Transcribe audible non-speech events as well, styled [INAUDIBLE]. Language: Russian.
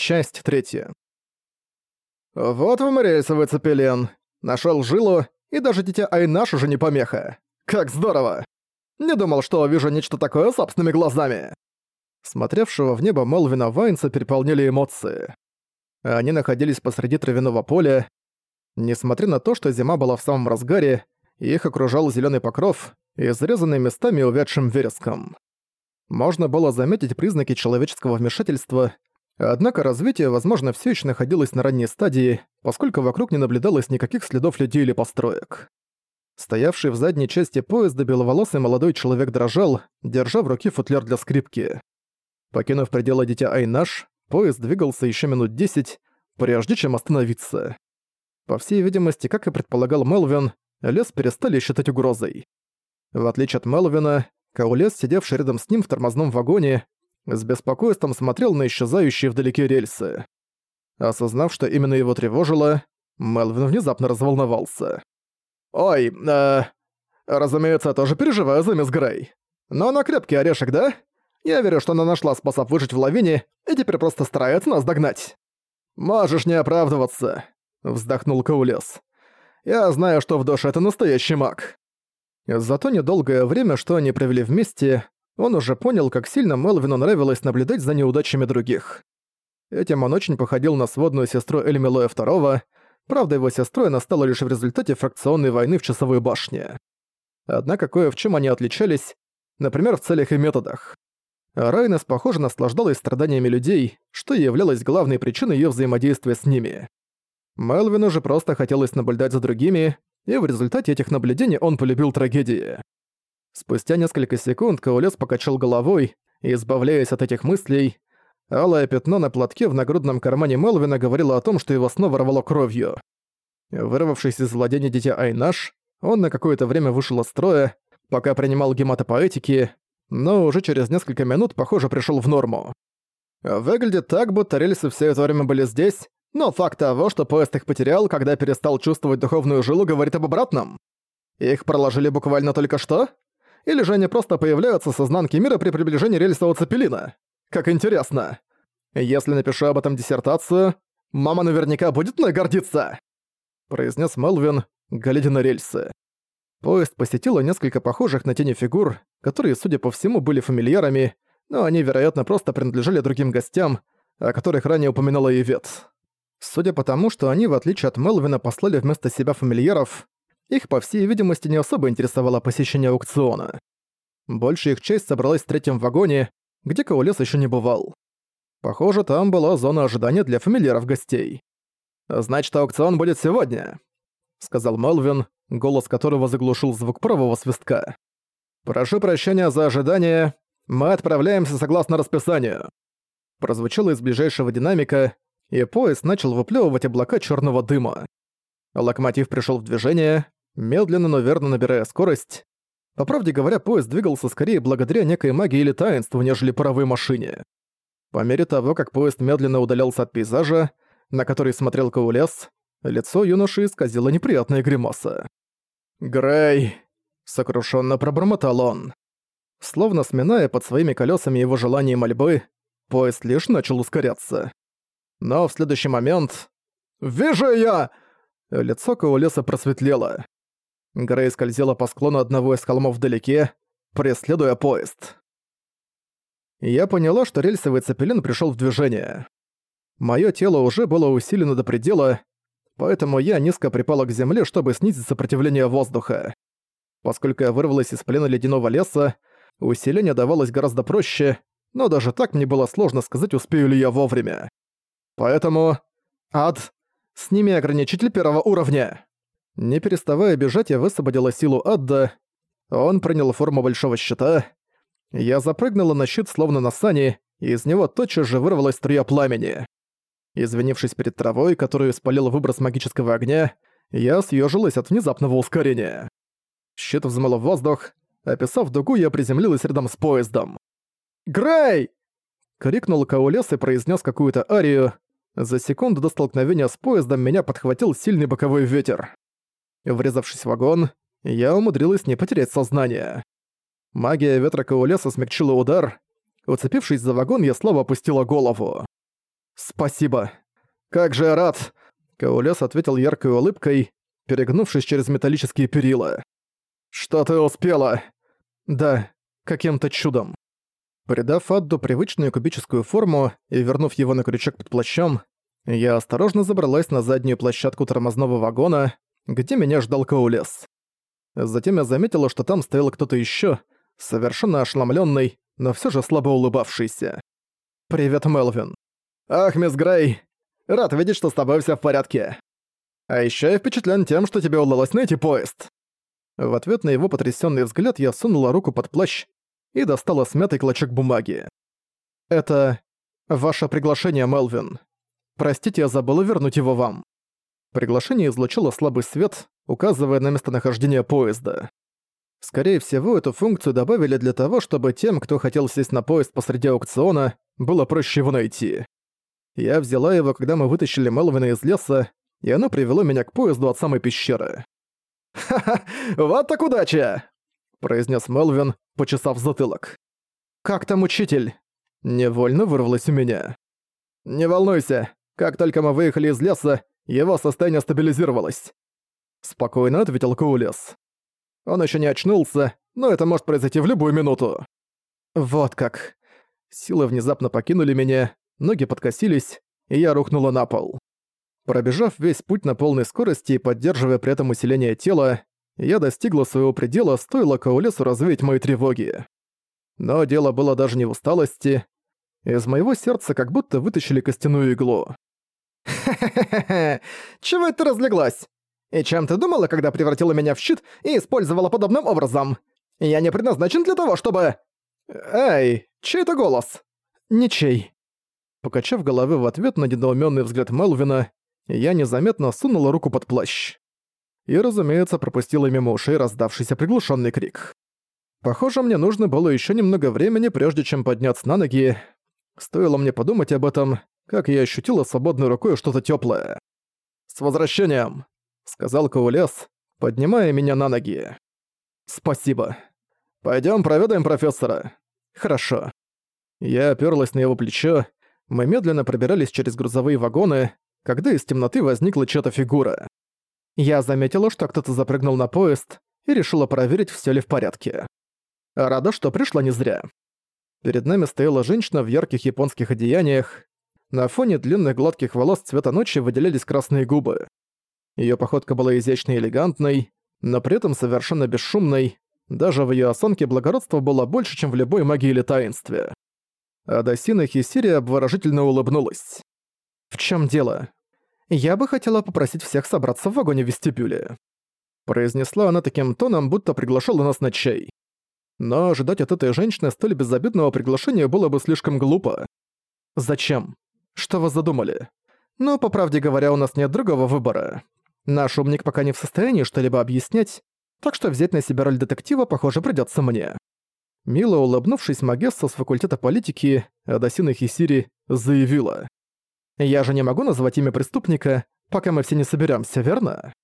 Часть третья. «Вот вам рельсовый цепелин. Нашёл жилу, и даже дитя Айнаш уже не помеха. Как здорово! Не думал, что увижу нечто такое собственными глазами!» Смотревшего в небо Мелвина Вайнса переполнили эмоции. Они находились посреди травяного поля. Несмотря на то, что зима была в самом разгаре, их окружал зелёный покров, изрезанный местами увядшим вереском. Можно было заметить признаки человеческого вмешательства, однако развитие, возможно, все еще находилось на ранней стадии, поскольку вокруг не наблюдалось никаких следов людей или построек. Стоявший в задней части поезда беловолосый молодой человек дрожал, держа в руке футляр для скрипки. Покинув пределы дитя Айнаш, поезд двигался еще минут десять, прежде чем остановиться. По всей видимости, как и предполагал Мелвин, лес перестали считать угрозой. В отличие от Мелвина, Каулес, сидевший рядом с ним в тормозном вагоне, с беспокойством смотрел на исчезающие вдалеке рельсы. Осознав, что именно его тревожило, Мелвин внезапно разволновался. «Ой, э, разумеется, я тоже переживаю за мисс Грей. Но она крепкий орешек, да? Я верю, что она нашла способ выжить в лавине и теперь просто старается нас догнать». «Можешь не оправдываться», — вздохнул Каулес. «Я знаю, что в душе это настоящий маг». За то недолгое время, что они провели вместе, он уже понял, как сильно Мелвину нравилось наблюдать за неудачами других. Этим он очень походил на сводную сестру Эльмилоя II, правда его сестрой она стала лишь в результате фракционной войны в Часовой башне. Однако кое в чем они отличались, например, в целях и методах. Райнес, похоже, наслаждалась страданиями людей, что и являлось главной причиной ее взаимодействия с ними. Мелвину же просто хотелось наблюдать за другими, и в результате этих наблюдений он полюбил трагедии. Спустя несколько секунд Каулес покачал головой, избавляясь от этих мыслей. Алое пятно на платке в нагрудном кармане Мелвина говорило о том, что его снова рвало кровью. Вырвавшись из владения дитя Айнаш, он на какое-то время вышел из строя, пока принимал гематопоэтики, но уже через несколько минут, похоже, пришел в норму. Выглядит так, будто рельсы все это время были здесь, но факт того, что поезд их потерял, когда перестал чувствовать духовную жилу, говорит об обратном. Их проложили буквально только что? Или же они просто появляются с изнанки мира при приближении рельсового цепелина? Как интересно. Если напишу об этом диссертацию, мама наверняка будет мной гордиться!» произнес Мелвин, глядя на рельсы. Поезд посетило несколько похожих на тени фигур, которые, судя по всему, были фамильярами, но они, вероятно, просто принадлежали другим гостям, о которых ранее упоминала Ивет. Судя по тому, что они, в отличие от Мелвина, послали вместо себя фамильяров, их, по всей видимости, не особо интересовало посещение аукциона. Большая их часть собралась в третьем вагоне, где Каулес еще не бывал. Похоже, там была зона ожидания для фамильяров гостей. «Значит, аукцион будет сегодня», — сказал Мелвин, голос которого заглушил звук правого свистка. «Прошу прощения за ожидание. Мы отправляемся согласно расписанию». Прозвучало из ближайшего динамика, и поезд начал выплевывать облака черного дыма. Локомотив пришел в движение, медленно, но верно набирая скорость. По правде говоря, поезд двигался скорее благодаря некой магии или таинству, нежели паровой машине. По мере того, как поезд медленно удалялся от пейзажа, на который смотрел Каулес, лицо юноши исказило неприятная гримаса. «Грей!» — сокрушенно пробормотал он. Словно сминая под своими колесами его желания и мольбы, поезд лишь начал ускоряться. Но в следующий момент... «Вижу я!» Лицо Каулеса просветлело. Грей скользила по склону одного из холмов вдалеке, преследуя поезд. Я поняла, что рельсовый цепелин пришел в движение. Моё тело уже было усилено до предела, поэтому я низко припала к земле, чтобы снизить сопротивление воздуха. Поскольку я вырвалась из плена ледяного леса, усиление давалось гораздо проще, но даже так мне было сложно сказать, успею ли я вовремя. Поэтому... Ад. Сними ограничитель первого уровня. Не переставая бежать, я высвободила силу Адда. Он принял форму большого щита. Я запрыгнула на щит, словно на сани, и из него тотчас же вырвалась струя пламени. Извинившись перед травой, которую спалил выброс магического огня, я съежилась от внезапного ускорения. Щит взмыл в воздух. Описав дугу, я приземлилась рядом с поездом. «Грей!» — крикнул Каулес и произнес какую-то арию, за секунду до столкновения с поездом меня подхватил сильный боковой ветер. Врезавшись в вагон, я умудрилась не потерять сознание. Магия ветра Каулеса смягчила удар. Уцепившись за вагон, я слабо опустила голову. «Спасибо. Как же я рад!» Каулес ответил яркой улыбкой, перегнувшись через металлические перила. «Что ты успела?» «Да, каким-то чудом». Придав Адду привычную кубическую форму и вернув его на крючок под плащом, я осторожно забралась на заднюю площадку тормозного вагона, где меня ждал Каулес. Затем я заметила, что там стоял кто-то еще, совершенно ошеломленный, но все же слабо улыбавшийся. «Привет, Мелвин». «Ах, мисс Грей, рад видеть, что с тобой все в порядке. А еще я впечатлен тем, что тебе удалось найти поезд». В ответ на его потрясенный взгляд я сунула руку под плащ и достала смятый клочок бумаги. «Это ваше приглашение, Мелвин. Простите, я забыла вернуть его вам». Приглашение излучило слабый свет, указывая на местонахождение поезда. Скорее всего, эту функцию добавили для того, чтобы тем, кто хотел сесть на поезд посреди аукциона, было проще его найти. Я взяла его, когда мы вытащили Мелвина из леса, и оно привело меня к поезду от самой пещеры. «Ха-ха, вот так удача!» – произнес Мелвин, почесав затылок. «Как там учитель?» Невольно вырвалось у меня. «Не волнуйся, как только мы выехали из леса, его состояние стабилизировалось». Спокойно ответил Коулес. Он еще не очнулся, но это может произойти в любую минуту. Вот как. Силы внезапно покинули меня, ноги подкосились, и я рухнула на пол. Пробежав весь путь на полной скорости и поддерживая при этом усиление тела, я достигла своего предела, стоило Каулесу развеять мои тревоги. Но дело было даже не в усталости. Из моего сердца как будто вытащили костяную иглу. «Ха-ха-ха! [LAUGHS] Чего это разлеглась? И чем ты думала, когда превратила меня в щит и использовала подобным образом? Я не предназначен для того, чтобы... Эй, чей это голос? Ничей. Покачав головы в ответ на недоумённый взгляд Мелвина, я незаметно сунула руку под плащ. И, разумеется, пропустила мимо ушей раздавшийся приглушенный крик. Похоже, мне нужно было еще немного времени, прежде чем подняться на ноги. Стоило мне подумать об этом, как я ощутила свободной рукой что-то теплое. «С возвращением!» — сказал Каулес, поднимая меня на ноги. «Спасибо. Пойдем проведаем профессора». «Хорошо». Я оперлась на его плечо, мы медленно пробирались через грузовые вагоны, когда из темноты возникла чья-то фигура. Я заметила, что кто-то запрыгнул на поезд и решила проверить, все ли в порядке. Рада, что пришла не зря. Перед нами стояла женщина в ярких японских одеяниях. На фоне длинных гладких волос цвета ночи выделялись красные губы. Ее походка была изящной и элегантной, но при этом совершенно бесшумной. Даже в ее осанке благородство было больше, чем в любой магии или таинстве. Адасина Хисири обворожительно улыбнулась. «В чем дело? Я бы хотела попросить всех собраться в вагоне-вестибюле». Произнесла она таким тоном, будто приглашала нас на чай. Но ожидать от этой женщины столь безобидного приглашения было бы слишком глупо. «Зачем? Что вы задумали? Ну, по правде говоря, у нас нет другого выбора. Наш умник пока не в состоянии что-либо объяснять, так что взять на себя роль детектива, похоже, придётся мне». Мило улыбнувшись, Магесса с факультета политики Адасина Хисири заявила. «Я же не могу назвать имя преступника, пока мы все не соберемся, верно?»